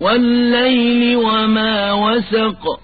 وَاللَّيْلِ وَمَا وَسَقَ